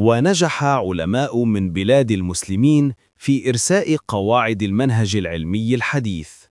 ونجح علماء من بلاد المسلمين في إرساء قواعد المنهج العلمي الحديث.